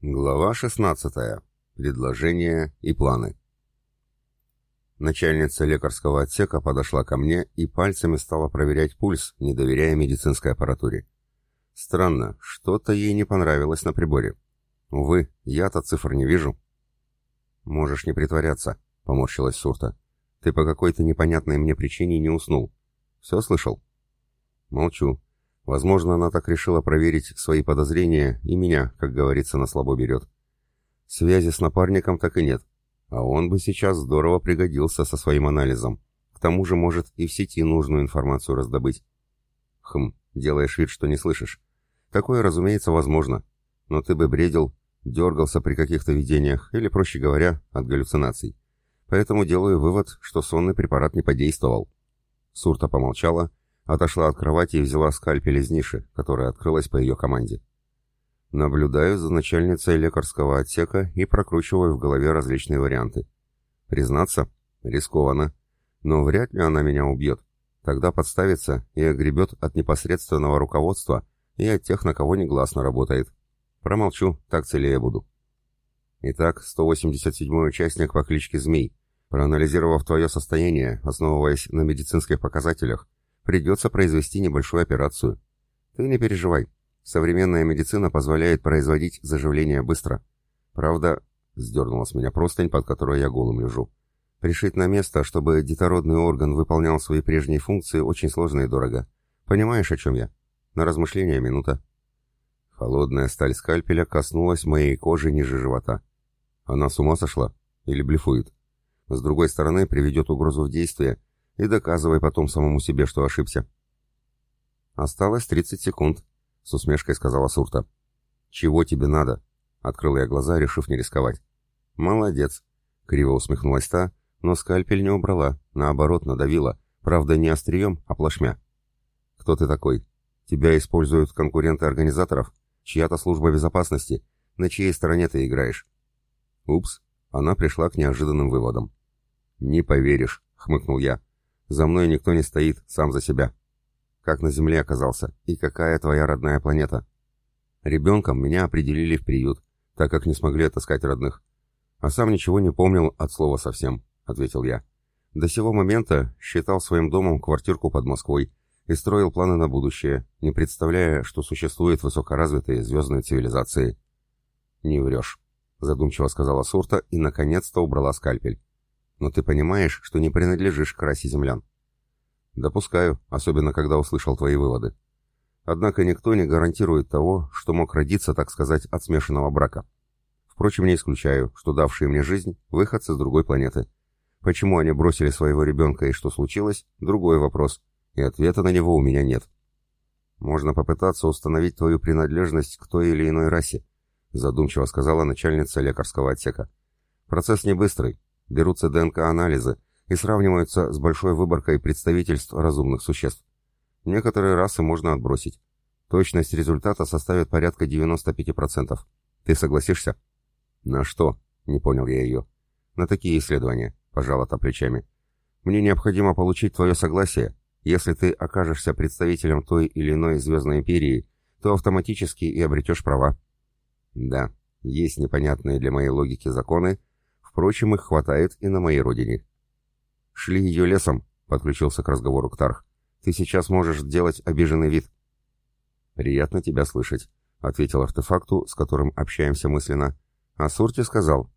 Глава 16. Предложения и планы. Начальница лекарского отсека подошла ко мне и пальцами стала проверять пульс, не доверяя медицинской аппаратуре. Странно, что-то ей не понравилось на приборе. Увы, я-то цифр не вижу. «Можешь не притворяться», — поморщилась Сурта. «Ты по какой-то непонятной мне причине не уснул. Все слышал?» «Молчу. Возможно, она так решила проверить свои подозрения и меня, как говорится, на слабо берет. Связи с напарником так и нет. А он бы сейчас здорово пригодился со своим анализом. К тому же может и в сети нужную информацию раздобыть. Хм, делаешь вид, что не слышишь. Такое, разумеется, возможно. Но ты бы бредил, дергался при каких-то видениях, или, проще говоря, от галлюцинаций. Поэтому делаю вывод, что сонный препарат не подействовал. Сурта помолчала отошла от кровати и взяла скальпель из ниши, которая открылась по ее команде. Наблюдаю за начальницей лекарского отсека и прокручиваю в голове различные варианты. Признаться, рискованно, но вряд ли она меня убьет. Тогда подставится и огребет от непосредственного руководства и от тех, на кого негласно работает. Промолчу, так целее буду. Итак, 187-й участник по кличке Змей. Проанализировав твое состояние, основываясь на медицинских показателях, Придется произвести небольшую операцию. Ты не переживай. Современная медицина позволяет производить заживление быстро. Правда, сдернула с меня простынь, под которой я голым лежу. Пришить на место, чтобы детородный орган выполнял свои прежние функции, очень сложно и дорого. Понимаешь, о чем я? На размышление минута. Холодная сталь скальпеля коснулась моей кожи ниже живота. Она с ума сошла? Или блефует? С другой стороны, приведет угрозу в действие, и доказывай потом самому себе, что ошибся. Осталось 30 секунд, с усмешкой сказала Сурта. Чего тебе надо? Открыл я глаза, решив не рисковать. Молодец, криво усмехнулась та, но скальпель не убрала, наоборот, надавила, правда, не острием, а плашмя. Кто ты такой? Тебя используют конкуренты организаторов? Чья-то служба безопасности? На чьей стороне ты играешь? Упс, она пришла к неожиданным выводам. «Не поверишь», — хмыкнул я. За мной никто не стоит, сам за себя. Как на Земле оказался, и какая твоя родная планета? Ребенком меня определили в приют, так как не смогли отыскать родных. А сам ничего не помнил от слова совсем, ответил я. До сего момента считал своим домом квартирку под Москвой и строил планы на будущее, не представляя, что существуют высокоразвитые звездные цивилизации. «Не врешь», — задумчиво сказала Сурта и, наконец-то, убрала скальпель. Но ты понимаешь, что не принадлежишь к расе землян. Допускаю, особенно когда услышал твои выводы. Однако никто не гарантирует того, что мог родиться, так сказать, от смешанного брака. Впрочем, не исключаю, что давшие мне жизнь – выходцы с другой планеты. Почему они бросили своего ребенка и что случилось – другой вопрос, и ответа на него у меня нет. Можно попытаться установить твою принадлежность к той или иной расе, задумчиво сказала начальница лекарского отсека. Процесс не быстрый, берутся ДНК-анализы и сравниваются с большой выборкой представительств разумных существ. Некоторые расы можно отбросить. Точность результата составит порядка 95%. Ты согласишься? На что? Не понял я ее. На такие исследования, пожала плечами. Мне необходимо получить твое согласие. Если ты окажешься представителем той или иной звездной империи, то автоматически и обретешь права. Да, есть непонятные для моей логики законы, Впрочем, их хватает и на моей родине. «Шли ее лесом», — подключился к разговору Ктарх. «Ты сейчас можешь делать обиженный вид». «Приятно тебя слышать», — ответил артефакту, с которым общаемся мысленно. А Сурти сказал.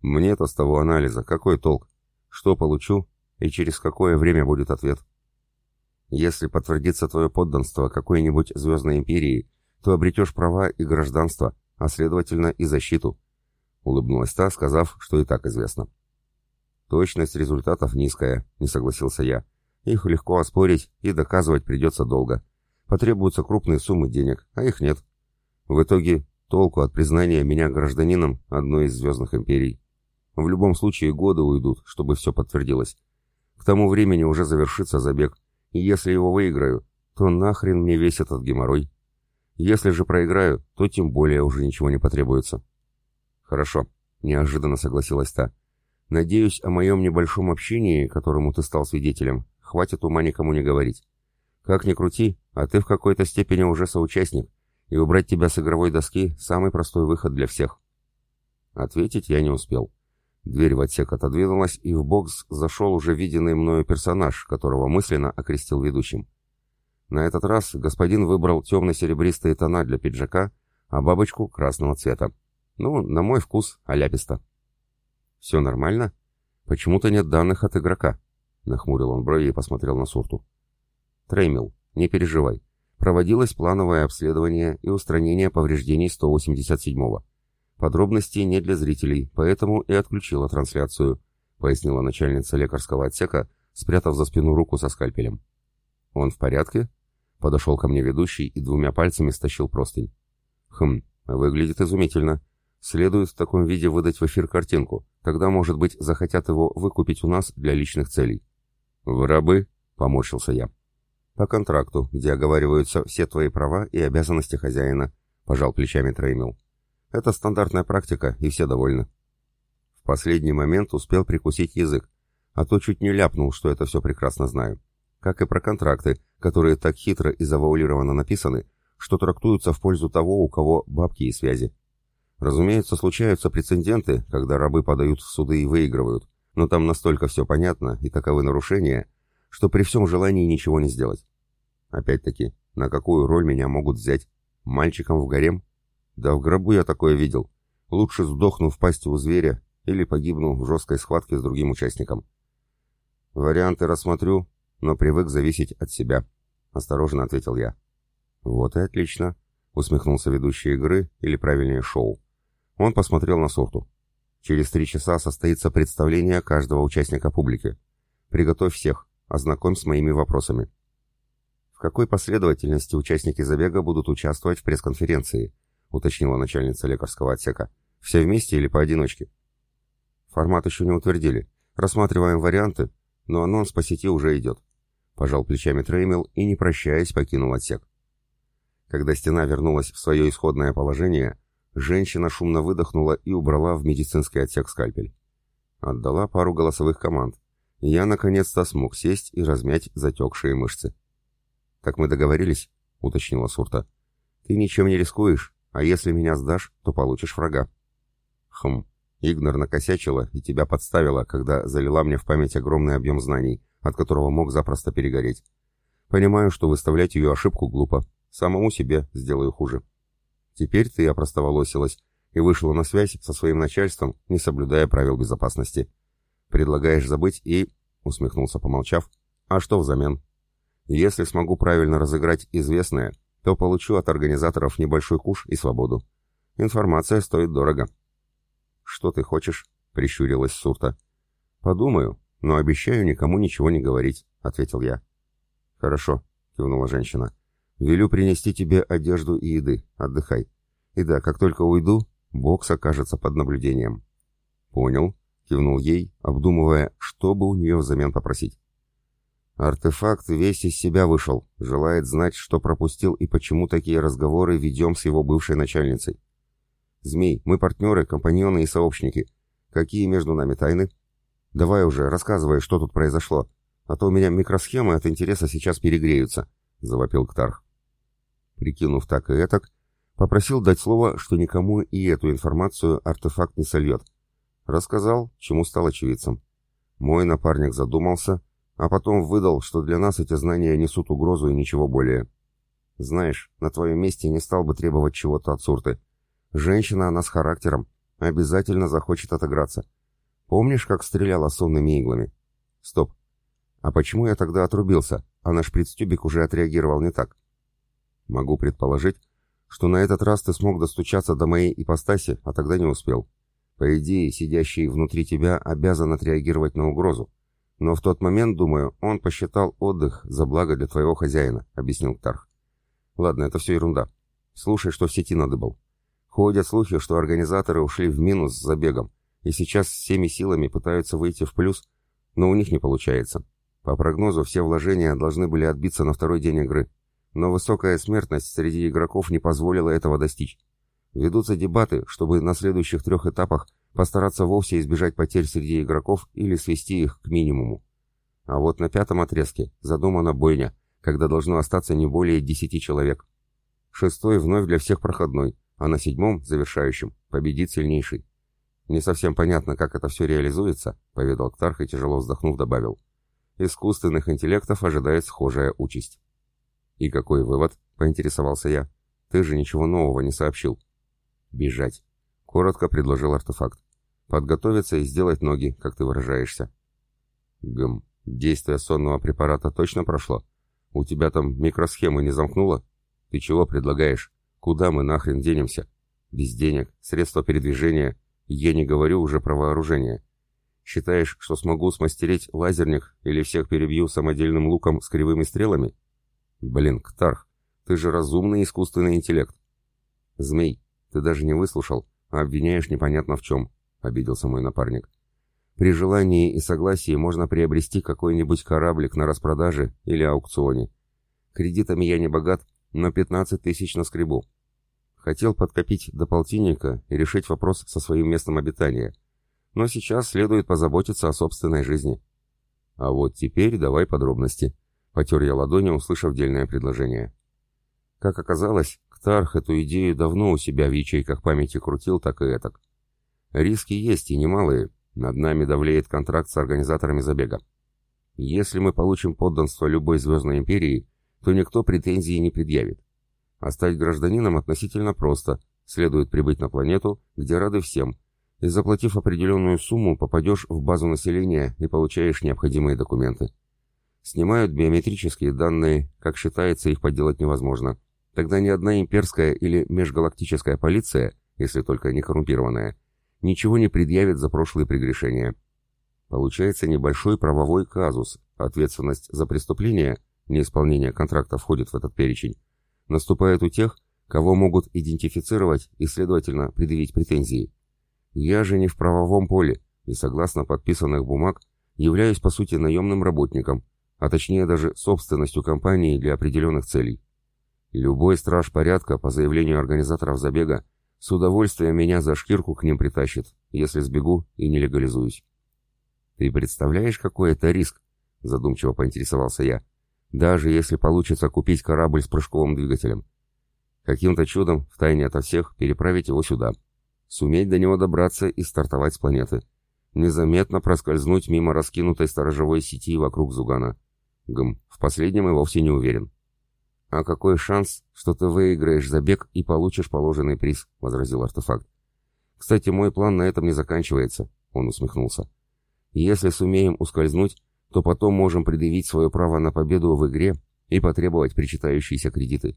«Мне-то с того анализа какой толк? Что получу и через какое время будет ответ?» «Если подтвердится твое подданство какой-нибудь звездной империи, то обретешь права и гражданство, а следовательно и защиту», Улыбнулась та, сказав, что и так известно. Точность результатов низкая, не согласился я. Их легко оспорить и доказывать придется долго. Потребуются крупные суммы денег, а их нет. В итоге толку от признания меня гражданином одной из звездных империй. В любом случае годы уйдут, чтобы все подтвердилось. К тому времени уже завершится забег, и если его выиграю, то нахрен мне весь этот геморрой. Если же проиграю, то тем более уже ничего не потребуется. «Хорошо», — неожиданно согласилась та. «Надеюсь, о моем небольшом общении, которому ты стал свидетелем, хватит ума никому не говорить. Как ни крути, а ты в какой-то степени уже соучастник, и убрать тебя с игровой доски – самый простой выход для всех. Ответить я не успел. Дверь в отсек отодвинулась, и в бокс зашел уже виденный мною персонаж, которого мысленно окрестил ведущим. На этот раз господин выбрал темно-серебристые тона для пиджака, а бабочку красного цвета. Ну, на мой вкус, аляписто. «Все нормально? Почему-то нет данных от игрока», — нахмурил он брови и посмотрел на Сурту. «Треймил, не переживай. Проводилось плановое обследование и устранение повреждений 187-го. Подробностей не для зрителей, поэтому и отключила трансляцию, пояснила начальница лекарского отсека, спрятав за спину руку со скальпелем. Он в порядке? Подошел ко мне ведущий и двумя пальцами стащил простынь. Хм, выглядит изумительно. Следует в таком виде выдать в эфир картинку. Тогда, может быть, захотят его выкупить у нас для личных целей. «Вы рабы?» — поморщился я. «По контракту, где оговариваются все твои права и обязанности хозяина», — пожал плечами Треймил. Это стандартная практика, и все довольны. В последний момент успел прикусить язык, а то чуть не ляпнул, что это все прекрасно знаю. Как и про контракты, которые так хитро и завуалированно написаны, что трактуются в пользу того, у кого бабки и связи. Разумеется, случаются прецеденты, когда рабы подают в суды и выигрывают, но там настолько все понятно и таковы нарушения, что при всем желании ничего не сделать. Опять-таки, на какую роль меня могут взять? Мальчиком в гарем? Да в гробу я такое видел. Лучше сдохну в пасти у зверя или погибну в жесткой схватке с другим участником. Варианты рассмотрю, но привык зависеть от себя, осторожно ответил я. Вот и отлично, усмехнулся ведущий игры, или правильнее шоу. Он посмотрел на сорту. Через три часа состоится представление каждого участника публики. Приготовь всех, ознакомь с моими вопросами. В какой последовательности участники забега будут участвовать в пресс-конференции? уточнила начальница лекарского отсека. «Все вместе или поодиночке?» «Формат еще не утвердили. Рассматриваем варианты, но анонс по сети уже идет». Пожал плечами Треймил и, не прощаясь, покинул отсек. Когда стена вернулась в свое исходное положение, женщина шумно выдохнула и убрала в медицинский отсек скальпель. Отдала пару голосовых команд, я наконец-то смог сесть и размять затекшие мышцы. «Так мы договорились?» — уточнила Сурта. «Ты ничем не рискуешь, а если меня сдашь, то получишь врага. Хм, Игнор накосячила и тебя подставила, когда залила мне в память огромный объем знаний, от которого мог запросто перегореть. Понимаю, что выставлять ее ошибку глупо. Самому себе сделаю хуже. Теперь ты опростоволосилась и вышла на связь со своим начальством, не соблюдая правил безопасности. Предлагаешь забыть и... Усмехнулся, помолчав. А что взамен? Если смогу правильно разыграть известное, то получу от организаторов небольшой куш и свободу. Информация стоит дорого. «Что ты хочешь?» — прищурилась Сурта. «Подумаю, но обещаю никому ничего не говорить», — ответил я. «Хорошо», — кивнула женщина. «Велю принести тебе одежду и еды. Отдыхай. И да, как только уйду, бокс окажется под наблюдением». «Понял», — кивнул ей, обдумывая, что бы у нее взамен попросить. Артефакт весь из себя вышел, желает знать, что пропустил и почему такие разговоры ведем с его бывшей начальницей. Змей, мы партнеры, компаньоны и сообщники. Какие между нами тайны? Давай уже, рассказывай, что тут произошло, а то у меня микросхемы от интереса сейчас перегреются, — завопил Ктарх. Прикинув так и этак, попросил дать слово, что никому и эту информацию артефакт не сольет. Рассказал, чему стал очевидцем. Мой напарник задумался — а потом выдал, что для нас эти знания несут угрозу и ничего более. Знаешь, на твоем месте не стал бы требовать чего-то от Сурты. Женщина она с характером, обязательно захочет отыграться. Помнишь, как стреляла сонными иглами? Стоп. А почему я тогда отрубился, а наш предстюбик уже отреагировал не так? Могу предположить, что на этот раз ты смог достучаться до моей ипостаси, а тогда не успел. По идее, сидящий внутри тебя обязан отреагировать на угрозу. Но в тот момент, думаю, он посчитал отдых за благо для твоего хозяина, объяснил Тарх. Ладно, это все ерунда. Слушай, что в сети надыбал. Ходят слухи, что организаторы ушли в минус с забегом, и сейчас всеми силами пытаются выйти в плюс, но у них не получается. По прогнозу, все вложения должны были отбиться на второй день игры, но высокая смертность среди игроков не позволила этого достичь. Ведутся дебаты, чтобы на следующих трех этапах постараться вовсе избежать потерь среди игроков или свести их к минимуму. А вот на пятом отрезке задумана бойня, когда должно остаться не более десяти человек. Шестой вновь для всех проходной, а на седьмом, завершающем, победит сильнейший. Не совсем понятно, как это все реализуется, поведал Ктарх и тяжело вздохнув добавил. Искусственных интеллектов ожидает схожая участь. И какой вывод? Поинтересовался я. Ты же ничего нового не сообщил. Бежать. Коротко предложил артефакт. Подготовиться и сделать ноги, как ты выражаешься. Гм. Действие сонного препарата точно прошло? У тебя там микросхемы не замкнуло? Ты чего предлагаешь? Куда мы нахрен денемся? Без денег, средства передвижения. Я не говорю уже про вооружение. Считаешь, что смогу смастерить лазерник или всех перебью самодельным луком с кривыми стрелами? Блин, Ктарх, ты же разумный искусственный интеллект. Змей, ты даже не выслушал, а обвиняешь непонятно в чем, обиделся мой напарник. При желании и согласии можно приобрести какой-нибудь кораблик на распродаже или аукционе. Кредитами я не богат, но 15 тысяч на скребу. Хотел подкопить до полтинника и решить вопрос со своим местом обитания. Но сейчас следует позаботиться о собственной жизни. А вот теперь давай подробности. Потер я ладони, услышав дельное предложение. Как оказалось, Ктарх эту идею давно у себя в ячейках памяти крутил так и этак. Риски есть и немалые. Над нами давлеет контракт с организаторами забега. Если мы получим подданство любой звездной империи, то никто претензий не предъявит. А стать гражданином относительно просто. Следует прибыть на планету, где рады всем, и заплатив определенную сумму, попадешь в базу населения и получаешь необходимые документы. Снимают биометрические данные, как считается, их подделать невозможно. Тогда ни одна имперская или межгалактическая полиция, если только не коррумпированная, ничего не предъявит за прошлые прегрешения. Получается небольшой правовой казус, ответственность за преступление – неисполнение контракта входит в этот перечень, наступает у тех, кого могут идентифицировать и, следовательно, предъявить претензии. Я же не в правовом поле и, согласно подписанных бумаг, являюсь, по сути, наемным работником, а точнее даже собственностью компании для определенных целей. Любой страж порядка, по заявлению организаторов забега, с удовольствием меня за шкирку к ним притащит, если сбегу и не легализуюсь. «Ты представляешь, какой это риск?» – задумчиво поинтересовался я даже если получится купить корабль с прыжковым двигателем. Каким-то чудом, втайне ото всех, переправить его сюда. Суметь до него добраться и стартовать с планеты. Незаметно проскользнуть мимо раскинутой сторожевой сети вокруг Зугана. Гм, в последнем и вовсе не уверен. «А какой шанс, что ты выиграешь забег и получишь положенный приз?» — возразил артефакт. «Кстати, мой план на этом не заканчивается», — он усмехнулся. «Если сумеем ускользнуть, то потом можем предъявить свое право на победу в игре и потребовать причитающиеся кредиты.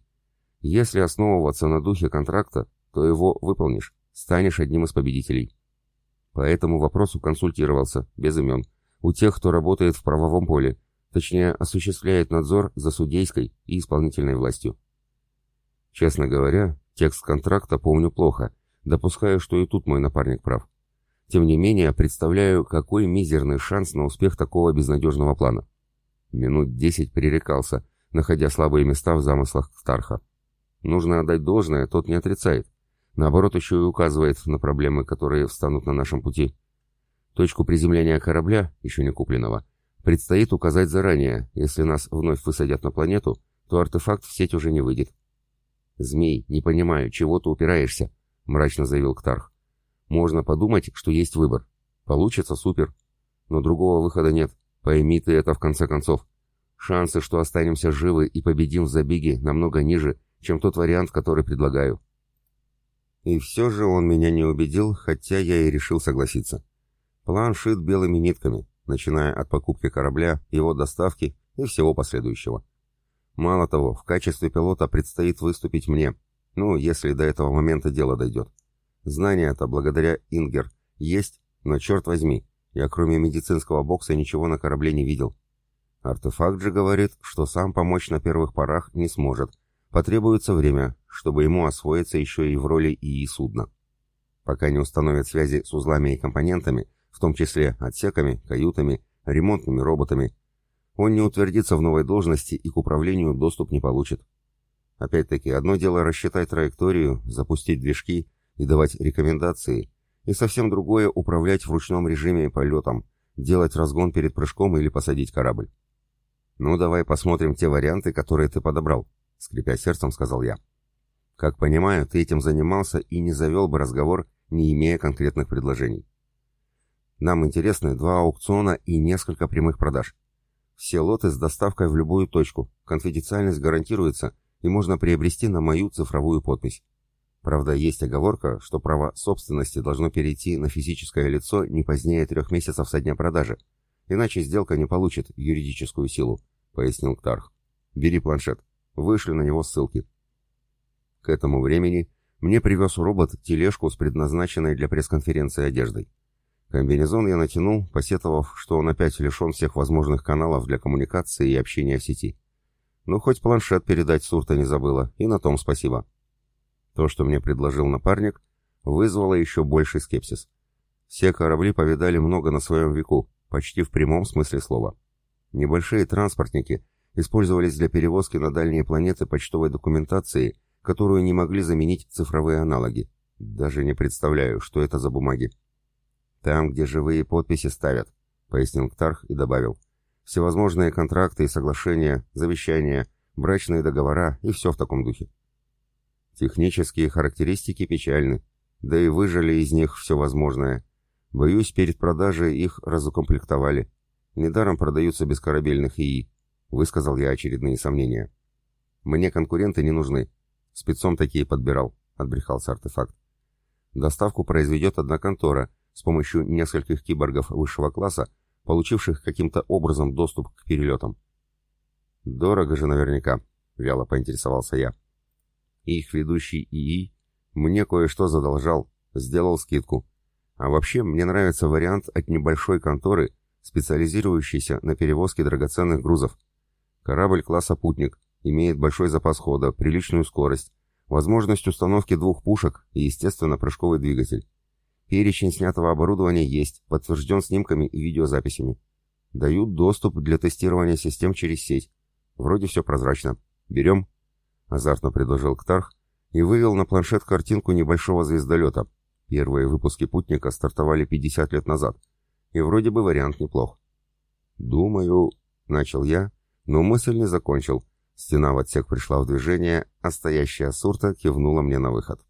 Если основываться на духе контракта, то его выполнишь, станешь одним из победителей. По этому вопросу консультировался, без имен, у тех, кто работает в правовом поле, точнее, осуществляет надзор за судейской и исполнительной властью. Честно говоря, текст контракта помню плохо, допускаю, что и тут мой напарник прав. Тем не менее, представляю, какой мизерный шанс на успех такого безнадежного плана. Минут десять пререкался, находя слабые места в замыслах Старха. Нужно отдать должное, тот не отрицает. Наоборот, еще и указывает на проблемы, которые встанут на нашем пути. Точку приземления корабля, еще не купленного, предстоит указать заранее. Если нас вновь высадят на планету, то артефакт в сеть уже не выйдет. «Змей, не понимаю, чего ты упираешься?» — мрачно заявил Ктарх. Можно подумать, что есть выбор. Получится супер. Но другого выхода нет. Пойми ты это в конце концов. Шансы, что останемся живы и победим в забеге, намного ниже, чем тот вариант, который предлагаю. И все же он меня не убедил, хотя я и решил согласиться. План шит белыми нитками, начиная от покупки корабля, его доставки и всего последующего. Мало того, в качестве пилота предстоит выступить мне, ну, если до этого момента дело дойдет. Знания-то благодаря Ингер есть, но черт возьми, я кроме медицинского бокса ничего на корабле не видел. Артефакт же говорит, что сам помочь на первых порах не сможет. Потребуется время, чтобы ему освоиться еще и в роли ИИ судна. Пока не установят связи с узлами и компонентами, в том числе отсеками, каютами, ремонтными роботами, он не утвердится в новой должности и к управлению доступ не получит. Опять-таки, одно дело рассчитать траекторию, запустить движки, и давать рекомендации, и совсем другое управлять в ручном режиме полетом, делать разгон перед прыжком или посадить корабль. «Ну, давай посмотрим те варианты, которые ты подобрал», — скрипя сердцем, сказал я. Как понимаю, ты этим занимался и не завел бы разговор, не имея конкретных предложений. Нам интересны два аукциона и несколько прямых продаж. Все лоты с доставкой в любую точку, конфиденциальность гарантируется и можно приобрести на мою цифровую подпись. Правда, есть оговорка, что право собственности должно перейти на физическое лицо не позднее трех месяцев со дня продажи, иначе сделка не получит юридическую силу, пояснил Ктарх. Бери планшет. Вышли на него ссылки. К этому времени мне привез робот тележку с предназначенной для пресс-конференции одеждой. Комбинезон я натянул, посетовав, что он опять лишен всех возможных каналов для коммуникации и общения в сети. Ну, хоть планшет передать Сурта не забыла, и на том спасибо. То, что мне предложил напарник, вызвало еще больший скепсис. Все корабли повидали много на своем веку, почти в прямом смысле слова. Небольшие транспортники использовались для перевозки на дальние планеты почтовой документации, которую не могли заменить цифровые аналоги. Даже не представляю, что это за бумаги. «Там, где живые подписи ставят», — пояснил Ктарх и добавил. «Всевозможные контракты и соглашения, завещания, брачные договора и все в таком духе». Технические характеристики печальны, да и выжили из них все возможное. Боюсь, перед продажей их разукомплектовали. Недаром продаются без корабельных ИИ, высказал я очередные сомнения. Мне конкуренты не нужны. Спецом такие подбирал, отбрехался артефакт. Доставку произведет одна контора, с помощью нескольких киборгов высшего класса, получивших каким-то образом доступ к перелетам. «Дорого же наверняка», — вяло поинтересовался я. Их ведущий ИИ мне кое-что задолжал, сделал скидку. А вообще, мне нравится вариант от небольшой конторы, специализирующейся на перевозке драгоценных грузов. Корабль класса «Путник» имеет большой запас хода, приличную скорость, возможность установки двух пушек и, естественно, прыжковый двигатель. Перечень снятого оборудования есть, подтвержден снимками и видеозаписями. Дают доступ для тестирования систем через сеть. Вроде все прозрачно. Берем? Азартно предложил Ктарх и вывел на планшет картинку небольшого звездолета. Первые выпуски «Путника» стартовали 50 лет назад. И вроде бы вариант неплох. «Думаю...» — начал я, но мысль не закончил. Стена в отсек пришла в движение, а стоящая сурта кивнула мне на выход.